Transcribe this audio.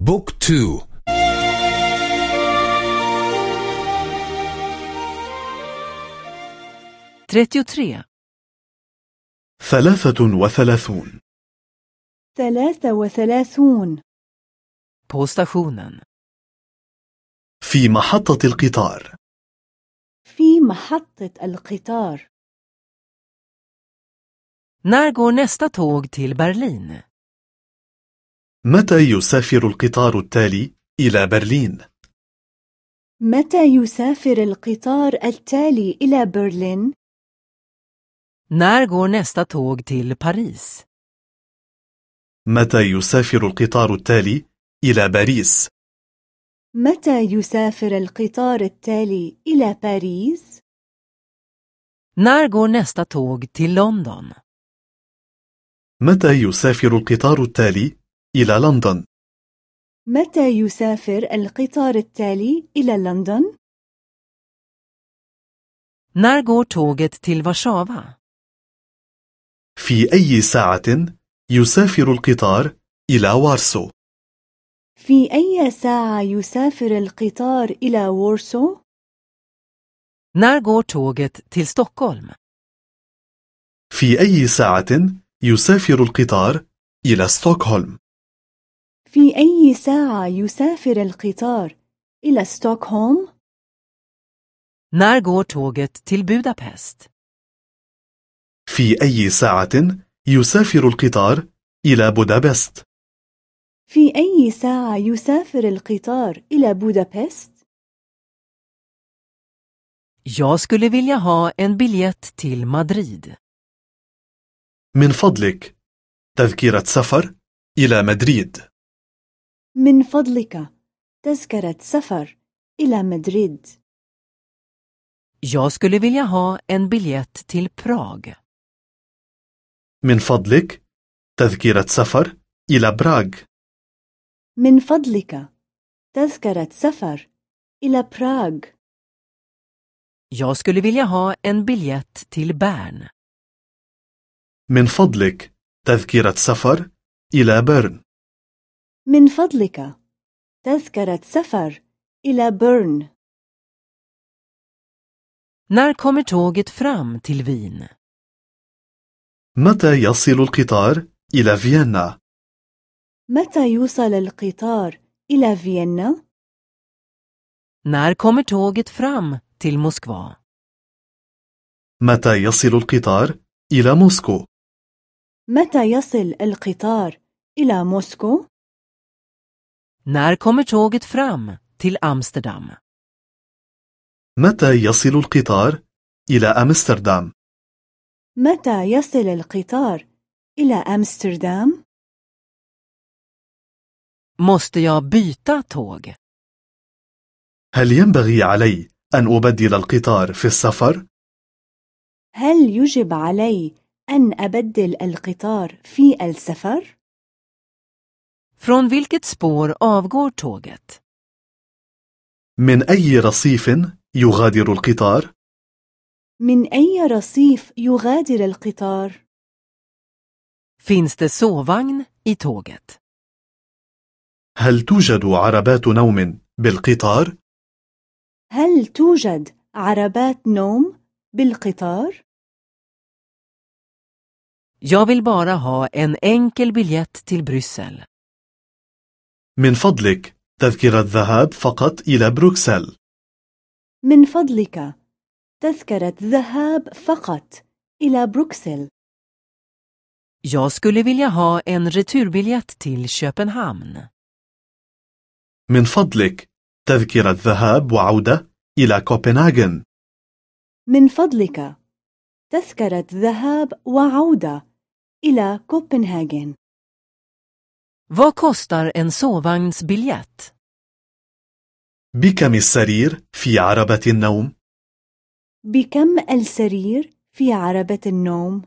بوك تو. trettiotre ثلاثة وثلاثون. ثلاثة وثلاثون. stationen في محطة القطار. في محطة القطار. När går nästa tåg till Berlin? متى يسافر القطار التالي إلى برلين؟ متى يسافر القطار التالي إلى برلين؟ När går nästa tåg till Paris? متى يسافر القطار التالي إلى باريس؟ متى يسافر القطار التالي إلى باريس؟ När går nästa tåg till London? متى يسافر القطار التالي إلى لندن؟ متى يسافر القطار التالي إلى لندن؟ När går tåget till Warszawa? في أي ساعة يسافر القطار إلى وارسو؟ في أي ساعة يسافر القطار إلى وورسو؟ När går tåget till Stockholm? في أي ساعة يسافر القطار إلى ستوكهولم؟ في أي ساعة يسافر القطار إلى ستوكهولم؟ När går tåget till Budapest? في أي ساعة يسافر القطار إلى بودابست؟ في أي ساعة يسافر القطار إلى بودابست؟ Jag skulle vilja ha en biljett till Madrid. من فضلك تذكرة سفر إلى مدريد من فضلك. تذكرة سفر إلى مدريد. Jag skulle vilja ha en biljett till Prag. من فضلك. تذكرة سفر إلى براغ. من فضلك. تذكرة سفر إلى براغ. Jag skulle vilja ha en biljett till Bern. من فضلك. تذكرة سفر إلى بيرن من فضلك تذكرة سفر إلى بيرن När kommer tåget fram till Wien? متى يصل القطار إلى فيينا؟ متى يوصل القطار إلى فيينا؟ När kommer tåget fram till Moskva? متى يصل القطار إلى موسكو؟ متى يصل القطار إلى موسكو؟ När kommer tåget fram till Amsterdam? متى يصل القطار إلى أمستردام؟ متى يصل القطار إلى أمستردام؟ Måste jag byta tåg? هل ينبغي علي أن أبدل القطار في السفر؟ هل يجب علي أن أبدل القطار في السفر؟ Från vilket spår avgår tåget? من أي رصيف يغادر القطار؟ من أي رصيف يغادر القطار؟ Finns det sovvagn i tåget? هل توجد عربات نوم بالقطار؟ هل توجد عربات نوم بالقطار؟ Jag vill bara ha en enkel biljett till Bryssel. من فضلك. تذكرة ذهاب فقط إلى بروكسل. من فضلك. تذكرة ذهاب فقط إلى بروكسل. Jag skulle vilja ha en returbiljett till Köpenhamn. من فضلك. تذكرة ذهاب وعودة إلى كوبنهاجن من فضلك. تذكرة ذهاب وعودة إلى كوبنهاجن Vad kostar en sovvagnsbiljett? بكم السرير في عربة النوم؟ بكم السرير في عربة النوم؟